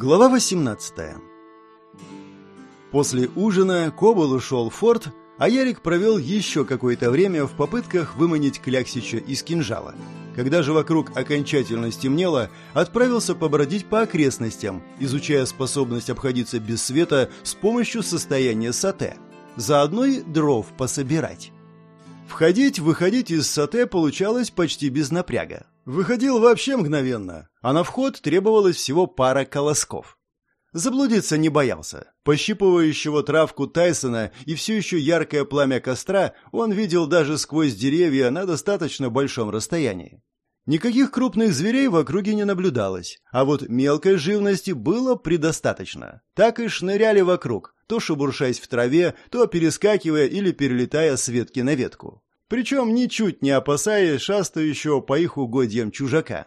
Глава 18 После ужина Кобол ушел в форт, а Ярик провел еще какое-то время в попытках выманить Кляксича из кинжала. Когда же вокруг окончательно стемнело, отправился побродить по окрестностям, изучая способность обходиться без света с помощью состояния сате. Заодно и дров пособирать. Входить-выходить из сате получалось почти без напряга. Выходил вообще мгновенно, а на вход требовалось всего пара колосков. Заблудиться не боялся. Пощипывающего травку Тайсона и все еще яркое пламя костра он видел даже сквозь деревья на достаточно большом расстоянии. Никаких крупных зверей в округе не наблюдалось, а вот мелкой живности было предостаточно. Так и шныряли вокруг, то шебуршаясь в траве, то перескакивая или перелетая с ветки на ветку. Причем ничуть не опасаясь шастающего по их угодьям чужака.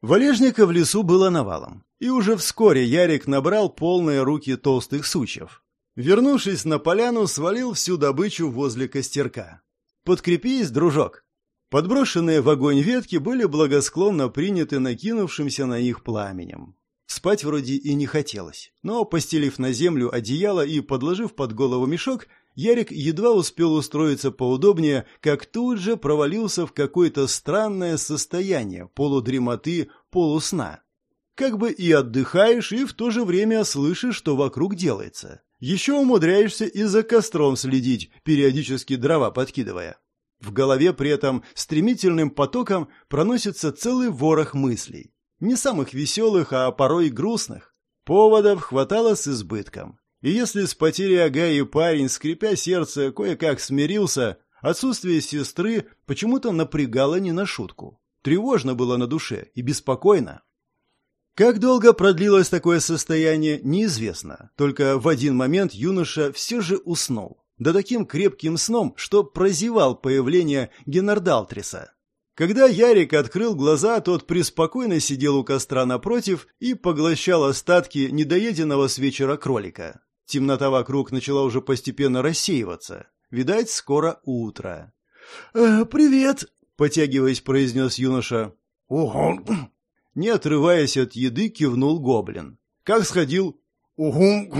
Валежника в лесу было навалом, и уже вскоре Ярик набрал полные руки толстых сучьев. Вернувшись на поляну, свалил всю добычу возле костерка. «Подкрепись, дружок!» Подброшенные в огонь ветки были благосклонно приняты накинувшимся на них пламенем. Спать вроде и не хотелось, но, постелив на землю одеяло и подложив под голову мешок, Ярик едва успел устроиться поудобнее, как тут же провалился в какое-то странное состояние полудремоты, полусна. Как бы и отдыхаешь, и в то же время слышишь, что вокруг делается. Еще умудряешься и за костром следить, периодически дрова подкидывая. В голове при этом стремительным потоком проносится целый ворох мыслей. Не самых веселых, а порой грустных. Поводов хватало с избытком. И если с потерей Агаи парень, скрипя сердце, кое-как смирился, отсутствие сестры почему-то напрягало не на шутку. Тревожно было на душе и беспокойно. Как долго продлилось такое состояние, неизвестно. Только в один момент юноша все же уснул. Да таким крепким сном, что прозевал появление Генардалтриса. Когда Ярик открыл глаза, тот преспокойно сидел у костра напротив и поглощал остатки недоеденного с вечера кролика. Темнота вокруг начала уже постепенно рассеиваться. Видать, скоро утро. «Э, «Привет!» — потягиваясь, произнес юноша. «Угу!» Не отрываясь от еды, кивнул гоблин. «Как сходил?» «Угу!»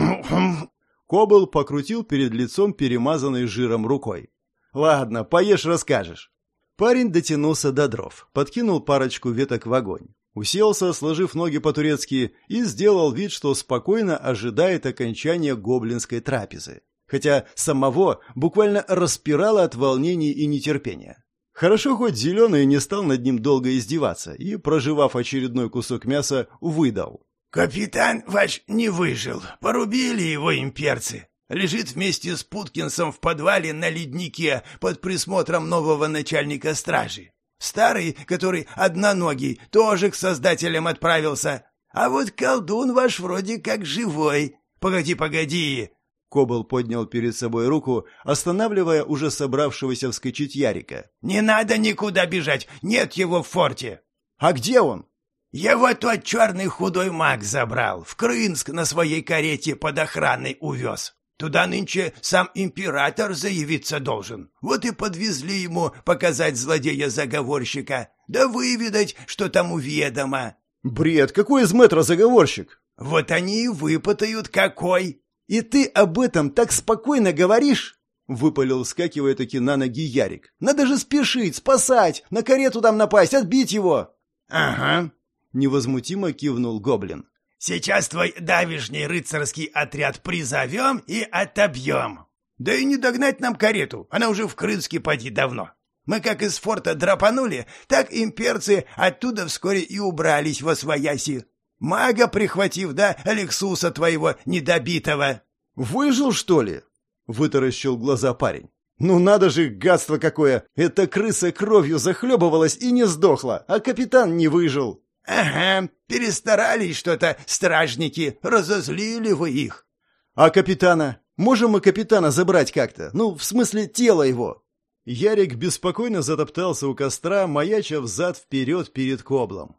Кобл покрутил перед лицом перемазанной жиром рукой. «Ладно, поешь, расскажешь». Парень дотянулся до дров, подкинул парочку веток в огонь. Уселся, сложив ноги по-турецки, и сделал вид, что спокойно ожидает окончания гоблинской трапезы. Хотя самого буквально распирало от волнений и нетерпения. Хорошо хоть Зеленый не стал над ним долго издеваться и, проживав очередной кусок мяса, выдал. «Капитан ваш не выжил. Порубили его имперцы. Лежит вместе с Путкинсом в подвале на леднике под присмотром нового начальника стражи. Старый, который одноногий, тоже к создателям отправился. А вот колдун ваш вроде как живой. Погоди, погоди!» Кобл поднял перед собой руку, останавливая уже собравшегося вскочить Ярика. «Не надо никуда бежать, нет его в форте!» «А где он?» «Его тот черный худой маг забрал, в Крынск на своей карете под охраной увез. Туда нынче сам император заявиться должен. Вот и подвезли ему показать злодея-заговорщика, да выведать, что тому ведомо». «Бред! Какой из метра заговорщик?» «Вот они и выпытают, какой!» «И ты об этом так спокойно говоришь?» — выпалил, скакивая таки на ноги Ярик. «Надо же спешить, спасать, на карету там напасть, отбить его!» «Ага», — невозмутимо кивнул гоблин. Сейчас твой давишний рыцарский отряд призовем и отобьем. Да и не догнать нам карету, она уже в Крымске поди давно. Мы как из форта драпанули, так имперцы оттуда вскоре и убрались во свояси. Мага прихватив, да, Алексуса твоего недобитого. Выжил, что ли? Вытаращил глаза парень. Ну надо же, гадство какое! Эта крыса кровью захлебывалась и не сдохла, а капитан не выжил. «Ага, перестарались что-то стражники, разозлили вы их». «А капитана? Можем мы капитана забрать как-то? Ну, в смысле, тело его?» Ярик беспокойно затоптался у костра, маяча взад-вперед перед коблом.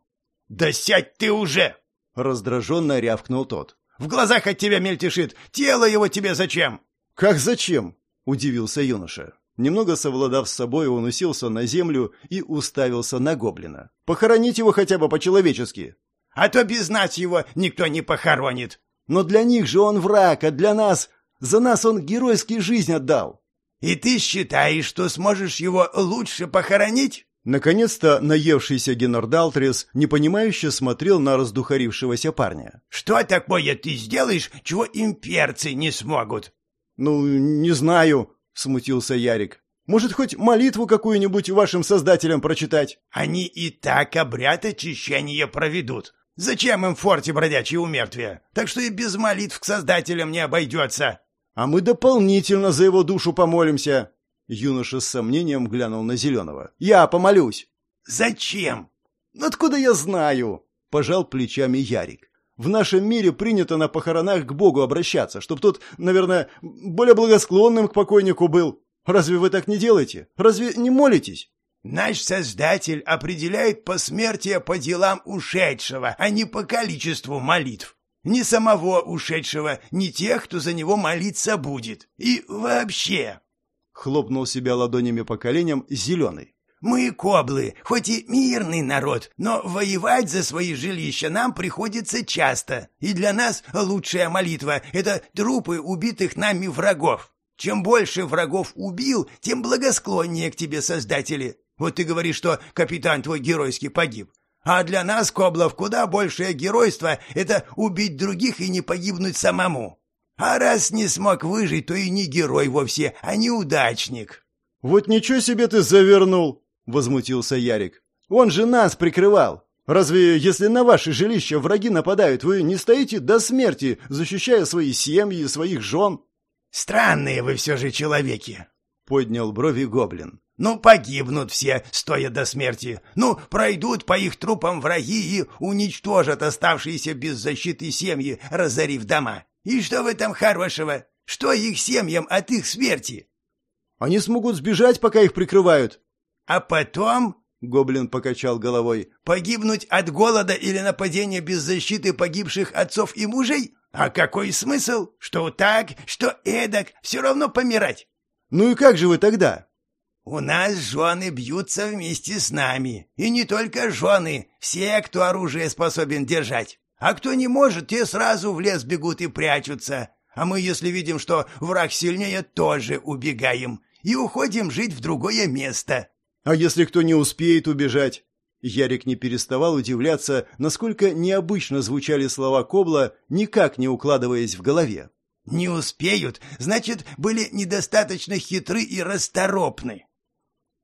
«Да сядь ты уже!» — раздраженно рявкнул тот. «В глазах от тебя мельтешит! Тело его тебе зачем?» «Как зачем?» — удивился юноша. Немного совладав с собой, он уселся на землю и уставился на гоблина. «Похоронить его хотя бы по-человечески!» А то без нас его никто не похоронит. Но для них же он враг, а для нас... За нас он геройски жизнь отдал. И ты считаешь, что сможешь его лучше похоронить? Наконец-то наевшийся Геннардалтрис непонимающе смотрел на раздухарившегося парня. «Что такое ты сделаешь, чего имперцы не смогут?» «Ну, не знаю», — смутился Ярик. «Может, хоть молитву какую-нибудь вашим создателям прочитать?» «Они и так обряд очищения проведут. Зачем им в форте бродячие умертвия? Так что и без молитв к создателям не обойдется». «А мы дополнительно за его душу помолимся», Юноша с сомнением глянул на Зеленого. «Я помолюсь!» «Зачем?» «Ну откуда я знаю?» – пожал плечами Ярик. «В нашем мире принято на похоронах к Богу обращаться, чтоб тот, наверное, более благосклонным к покойнику был. Разве вы так не делаете? Разве не молитесь?» «Наш Создатель определяет посмертие по делам ушедшего, а не по количеству молитв. Ни самого ушедшего, ни тех, кто за него молиться будет. И вообще...» Хлопнул себя ладонями по коленям зеленый. «Мы, коблы, хоть и мирный народ, но воевать за свои жилища нам приходится часто. И для нас лучшая молитва — это трупы убитых нами врагов. Чем больше врагов убил, тем благосклоннее к тебе создатели. Вот ты говоришь, что капитан твой геройский погиб. А для нас, коблов, куда большее геройство — это убить других и не погибнуть самому. А раз не смог выжить, то и не герой вовсе, а неудачник. Вот ничего себе ты завернул, возмутился Ярик. Он же нас прикрывал. Разве если на ваше жилище враги нападают, вы не стоите до смерти, защищая свои семьи и своих жен? Странные вы все же человеки, поднял брови гоблин. Ну, погибнут все, стоя до смерти. Ну, пройдут по их трупам враги и уничтожат оставшиеся без защиты семьи, разорив дома. И что в этом хорошего? Что их семьям от их смерти? Они смогут сбежать, пока их прикрывают. А потом, гоблин покачал головой, погибнуть от голода или нападения без защиты погибших отцов и мужей? А какой смысл? Что так, что эдак, все равно помирать. Ну и как же вы тогда? У нас жены бьются вместе с нами. И не только жены, все, кто оружие способен держать. А кто не может, те сразу в лес бегут и прячутся. А мы, если видим, что враг сильнее, тоже убегаем и уходим жить в другое место. А если кто не успеет убежать? Ярик не переставал удивляться, насколько необычно звучали слова Кобла, никак не укладываясь в голове. «Не успеют, значит, были недостаточно хитры и расторопны».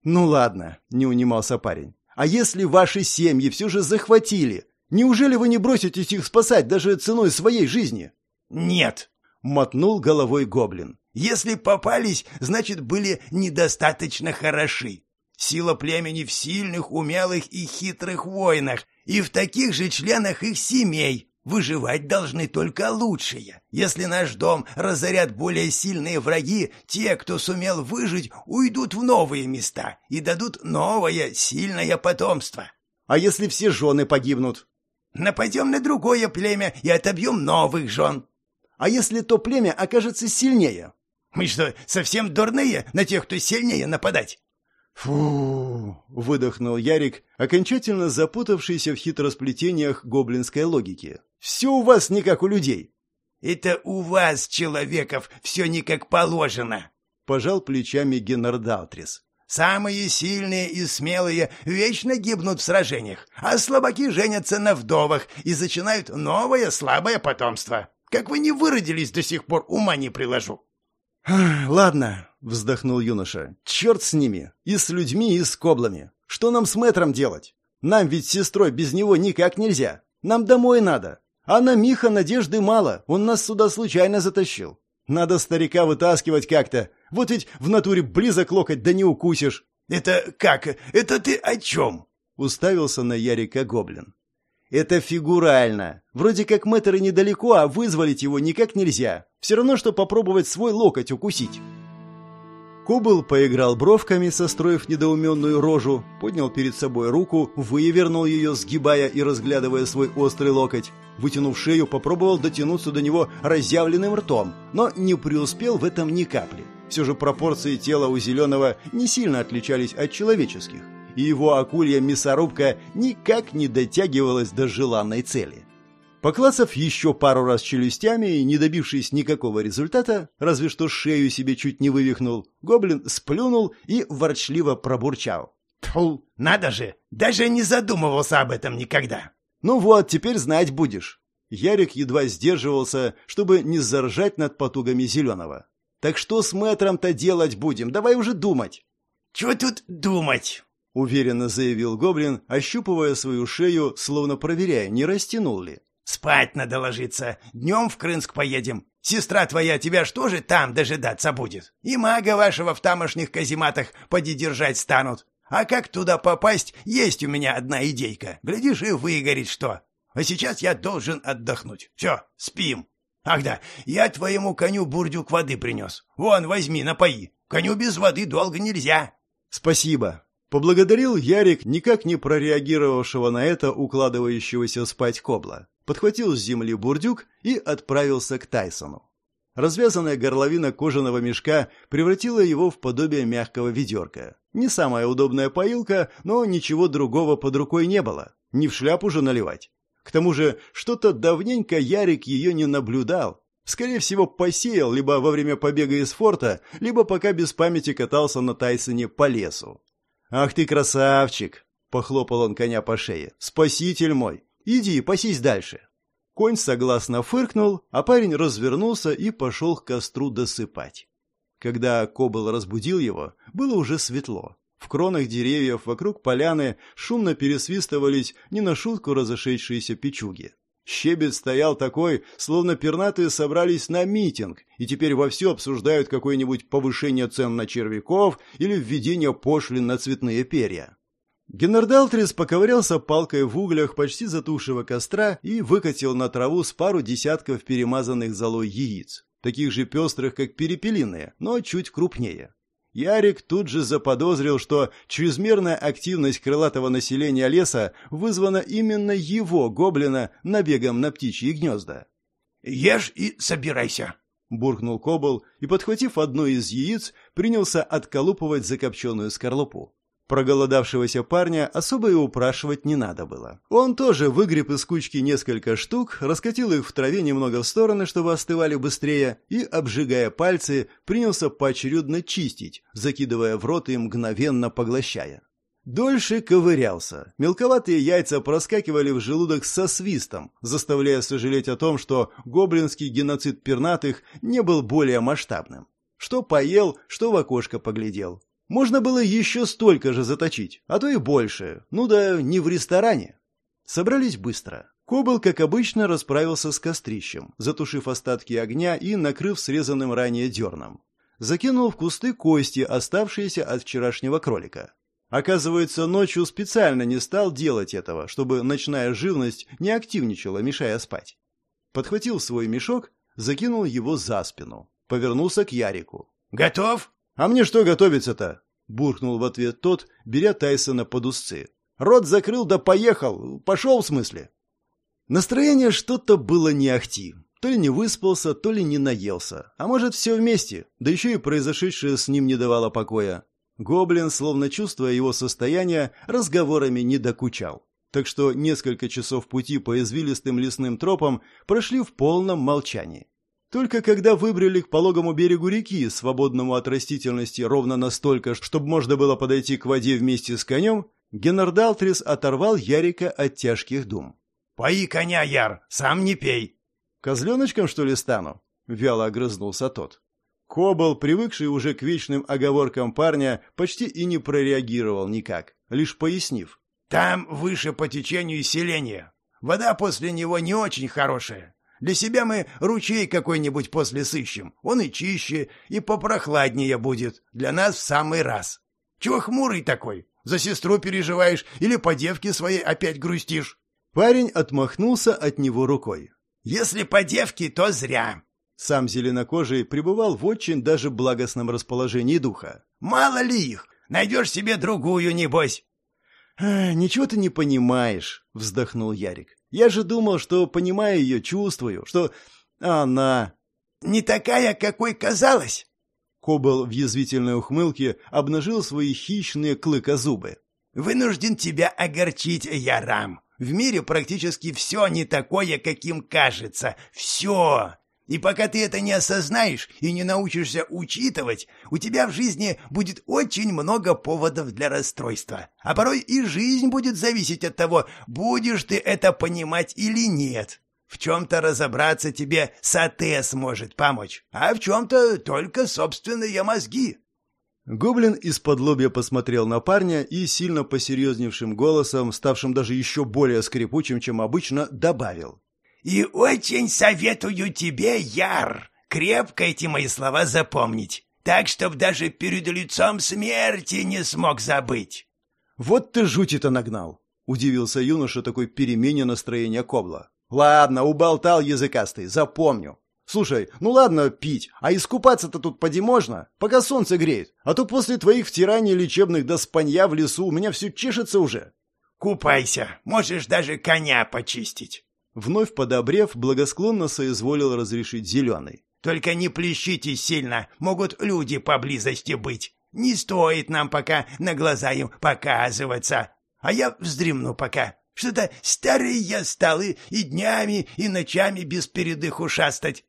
«Ну ладно», — не унимался парень. «А если ваши семьи все же захватили? Неужели вы не броситесь их спасать даже ценой своей жизни? Нет, мотнул головой гоблин. Если попались, значит, были недостаточно хороши. Сила племени в сильных, умелых и хитрых воинах, и в таких же членах их семей. Выживать должны только лучшие. Если наш дом разорят более сильные враги, те, кто сумел выжить, уйдут в новые места и дадут новое, сильное потомство. А если все жены погибнут? Нападем на другое племя и отобьем новых жен. А если то племя окажется сильнее? Мы что, совсем дурные на тех, кто сильнее нападать? Фу, выдохнул Ярик, окончательно запутавшийся в хитросплетениях гоблинской логики. Все у вас не как у людей. Это у вас, человеков, все не как положено. Пожал плечами Геннардалтрис. Самые сильные и смелые вечно гибнут в сражениях, а слабаки женятся на вдовах и зачинают новое слабое потомство. Как вы не выродились до сих пор, ума не приложу. «Ладно», — вздохнул юноша, — «черт с ними, и с людьми, и с коблами. Что нам с мэтром делать? Нам ведь с сестрой без него никак нельзя. Нам домой надо. А на Миха надежды мало, он нас сюда случайно затащил. Надо старика вытаскивать как-то. Вот ведь в натуре близок локоть, да не укусишь. Это как? Это ты о чем? Уставился на Ярика гоблин. Это фигурально. Вроде как мэтр и недалеко, а вызволить его никак нельзя. Все равно, что попробовать свой локоть укусить. Кубл поиграл бровками, состроив недоуменную рожу, поднял перед собой руку, вывернул ее, сгибая и разглядывая свой острый локоть. Вытянув шею, попробовал дотянуться до него разъявленным ртом, но не преуспел в этом ни капли. Все же пропорции тела у зеленого не сильно отличались от человеческих. и его акулья мясорубка никак не дотягивалась до желанной цели. Поклацав еще пару раз челюстями и не добившись никакого результата, разве что шею себе чуть не вывихнул, гоблин сплюнул и ворчливо пробурчал. Тьфу, надо же, даже не задумывался об этом никогда. Ну вот, теперь знать будешь. Ярик едва сдерживался, чтобы не заржать над потугами Зеленого. Так что с мэтром-то делать будем? Давай уже думать. Чего тут думать? Уверенно заявил гоблин, ощупывая свою шею, словно проверяя, не растянул ли. Спать надо ложиться. Днем в Крынск поедем. Сестра твоя тебя что же там дожидаться будет? И мага вашего в тамошних казематах поди держать станут. А как туда попасть, есть у меня одна идейка. Глядишь, и выгорит что. А сейчас я должен отдохнуть. Все, спим. Ах да, я твоему коню бурдюк воды принес. Вон, возьми, напои. Коню без воды долго нельзя. Спасибо. Поблагодарил Ярик, никак не прореагировавшего на это укладывающегося спать кобла подхватил с земли бурдюк и отправился к Тайсону. Развязанная горловина кожаного мешка превратила его в подобие мягкого ведерка. Не самая удобная поилка, но ничего другого под рукой не было. Не в шляпу же наливать. К тому же, что-то давненько Ярик ее не наблюдал. Скорее всего, посеял либо во время побега из форта, либо пока без памяти катался на Тайсоне по лесу. «Ах ты красавчик!» — похлопал он коня по шее. «Спаситель мой! Иди, пасись дальше. Конь согласно фыркнул, а парень развернулся и пошел к костру досыпать. Когда Кобыл разбудил его, было уже светло. В кронах деревьев вокруг поляны шумно пересвистывались не на шутку разошедшиеся печуги. Щебет стоял такой, словно пернатые собрались на митинг и теперь вовсю обсуждают какое-нибудь повышение цен на червяков или введение пошлин на цветные перья. Геннардалтрис поковырялся палкой в углях почти затухшего костра и выкатил на траву с пару десятков перемазанных золой яиц, таких же пестрых, как перепелиные, но чуть крупнее. Ярик тут же заподозрил, что чрезмерная активность крылатого населения леса вызвана именно его, гоблина, набегом на птичьи гнезда. «Ешь и собирайся», — буркнул Кобл и, подхватив одно из яиц, принялся отколупывать закопченную скорлупу. Проголодавшегося парня особо и упрашивать не надо было. Он тоже выгреб из кучки несколько штук, раскатил их в траве немного в стороны, чтобы остывали быстрее, и, обжигая пальцы, принялся поочередно чистить, закидывая в рот и мгновенно поглощая. Дольше ковырялся. Мелковатые яйца проскакивали в желудок со свистом, заставляя сожалеть о том, что гоблинский геноцид пернатых не был более масштабным. Что поел, что в окошко поглядел. Можно было еще столько же заточить, а то и больше. Ну да не в ресторане. Собрались быстро. Кобыл, как обычно, расправился с кострищем, затушив остатки огня и накрыв срезанным ранее дерном. Закинул в кусты кости, оставшиеся от вчерашнего кролика. Оказывается, ночью специально не стал делать этого, чтобы ночная живность не активничала, мешая спать. Подхватил свой мешок, закинул его за спину. Повернулся к Ярику. «Готов?» «А мне что готовиться-то?» — буркнул в ответ тот, беря Тайсона под узцы. «Рот закрыл да поехал. Пошел, в смысле?» Настроение что-то было не ахти. То ли не выспался, то ли не наелся. А может, все вместе. Да еще и произошедшее с ним не давало покоя. Гоблин, словно чувствуя его состояние, разговорами не докучал. Так что несколько часов пути по извилистым лесным тропам прошли в полном молчании. Только когда выбрали к пологому берегу реки, свободному от растительности ровно настолько, чтобы можно было подойти к воде вместе с конем, Геннардалтрис оторвал Ярика от тяжких дум. «Пои коня, Яр, сам не пей!» «Козленочком, что ли, стану?» — вяло огрызнулся тот. Кобал, привыкший уже к вечным оговоркам парня, почти и не прореагировал никак, лишь пояснив. «Там выше по течению селения. Вода после него не очень хорошая. Для себя мы ручей какой-нибудь после сыщем. Он и чище, и попрохладнее будет. Для нас в самый раз. Чего хмурый такой? За сестру переживаешь или по девке своей опять грустишь?» Парень отмахнулся от него рукой. «Если по девке, то зря». Сам зеленокожий пребывал в очень даже благостном расположении духа. «Мало ли их! Найдешь себе другую, небось!» «Ничего ты не понимаешь», — вздохнул Ярик. Я же думал, что понимаю ее, чувствую, что она... Не такая, какой казалось. Кобал в язвительной ухмылке обнажил свои хищные клыкозубы. Вынужден тебя огорчить, Ярам. В мире практически все не такое, каким кажется. Все. И пока ты это не осознаешь и не научишься учитывать, у тебя в жизни будет очень много поводов для расстройства. А порой и жизнь будет зависеть от того, будешь ты это понимать или нет. В чем-то разобраться тебе Сате сможет помочь, а в чем-то только собственные мозги. Гоблин из-под лобья посмотрел на парня и сильно посерьезневшим голосом, ставшим даже еще более скрипучим, чем обычно, добавил. И очень советую тебе, Яр, крепко эти мои слова запомнить, так, чтоб даже перед лицом смерти не смог забыть. Вот ты жути-то нагнал, удивился юноша такой перемене настроения Кобла. Ладно, уболтал языкастый, запомню. Слушай, ну ладно пить, а искупаться-то тут поди можно, пока солнце греет, а то после твоих втираний лечебных до спанья в лесу у меня все чешется уже. Купайся, можешь даже коня почистить. Вновь подобрев, благосклонно соизволил разрешить зеленый. «Только не плещите сильно, могут люди поблизости быть. Не стоит нам пока на глаза им показываться. А я вздремну пока. Что-то старый я стал и, и днями, и ночами без передыху шастать».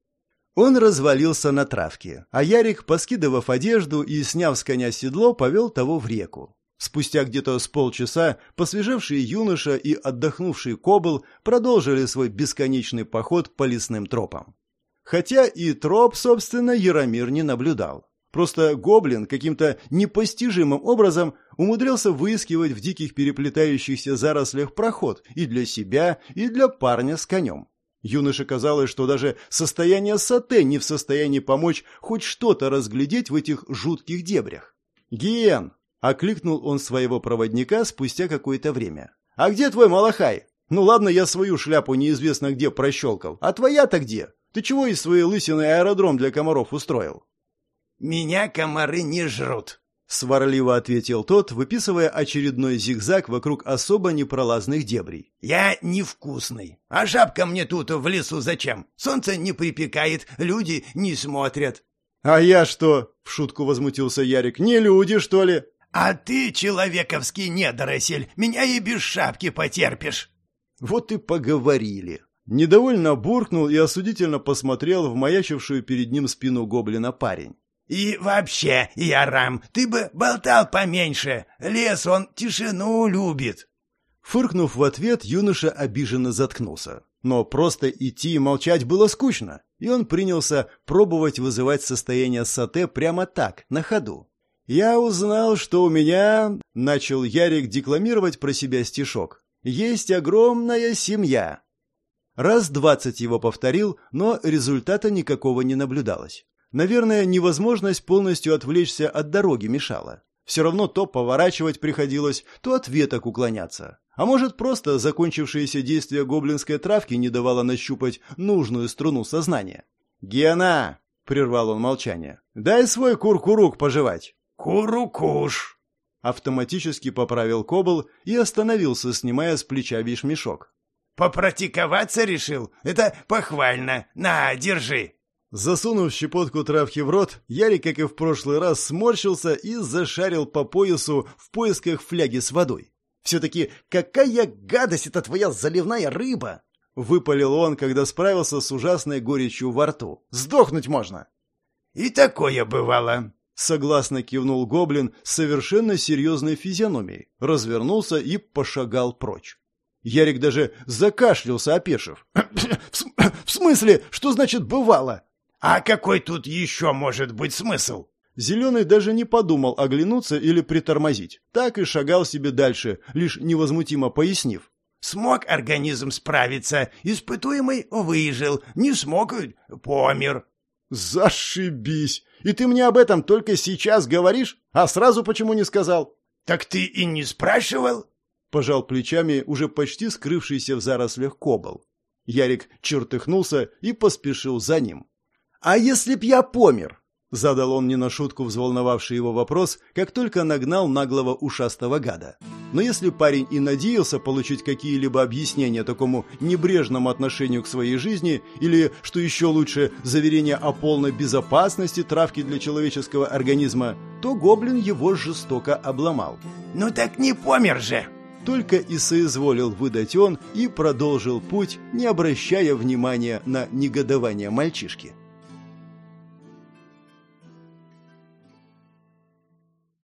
Он развалился на травке, а Ярик, поскидывав одежду и сняв с коня седло, повел того в реку. Спустя где-то с полчаса посвежевший юноша и отдохнувший кобыл продолжили свой бесконечный поход по лесным тропам. Хотя и троп, собственно, Яромир не наблюдал. Просто гоблин каким-то непостижимым образом умудрился выискивать в диких переплетающихся зарослях проход и для себя, и для парня с конем. Юноше казалось, что даже состояние Сате не в состоянии помочь хоть что-то разглядеть в этих жутких дебрях. «Ген, Окликнул он своего проводника спустя какое-то время. «А где твой Малахай? Ну ладно, я свою шляпу неизвестно где прощелкал. А твоя-то где? Ты чего из своей лысины аэродром для комаров устроил?» «Меня комары не жрут», — сварливо ответил тот, выписывая очередной зигзаг вокруг особо непролазных дебрей. «Я невкусный. А жабка мне тут в лесу зачем? Солнце не припекает, люди не смотрят». «А я что?» — в шутку возмутился Ярик. «Не люди, что ли?» «А ты, человековский недоросель, меня и без шапки потерпишь!» Вот и поговорили. Недовольно буркнул и осудительно посмотрел в маячившую перед ним спину гоблина парень. «И вообще, Ярам, ты бы болтал поменьше. Лес, он тишину любит». Фыркнув в ответ, юноша обиженно заткнулся. Но просто идти и молчать было скучно, и он принялся пробовать вызывать состояние сате прямо так, на ходу. «Я узнал, что у меня...» — начал Ярик декламировать про себя стишок. «Есть огромная семья». Раз двадцать его повторил, но результата никакого не наблюдалось. Наверное, невозможность полностью отвлечься от дороги мешала. Все равно то поворачивать приходилось, то от веток уклоняться. А может, просто закончившееся действие гоблинской травки не давало нащупать нужную струну сознания. «Гена!» — прервал он молчание. «Дай свой куркурук пожевать». «Курукуш!» Автоматически поправил Кобл и остановился, снимая с плеча вишмешок. «Попрактиковаться решил? Это похвально. На, держи!» Засунув щепотку травки в рот, Ярик, как и в прошлый раз, сморщился и зашарил по поясу в поисках фляги с водой. «Все-таки какая гадость это твоя заливная рыба!» Выпалил он, когда справился с ужасной горечью во рту. «Сдохнуть можно!» «И такое бывало!» Согласно кивнул гоблин с совершенно серьезной физиономией, развернулся и пошагал прочь. Ярик даже закашлялся, опешив. «В смысле? Что значит «бывало»?» «А какой тут еще может быть смысл?» Зеленый даже не подумал оглянуться или притормозить. Так и шагал себе дальше, лишь невозмутимо пояснив. «Смог организм справиться, испытуемый выжил, не смог — помер». «Зашибись! И ты мне об этом только сейчас говоришь? А сразу почему не сказал?» «Так ты и не спрашивал?» Пожал плечами уже почти скрывшийся в зарослях кобол. Ярик чертыхнулся и поспешил за ним. «А если б я помер?» Задал он не на шутку взволновавший его вопрос, как только нагнал наглого ушастого гада. Но если парень и надеялся получить какие-либо объяснения такому небрежному отношению к своей жизни, или, что еще лучше, заверение о полной безопасности травки для человеческого организма, то гоблин его жестоко обломал. Ну так не помер же!» Только и соизволил выдать он и продолжил путь, не обращая внимания на негодование мальчишки.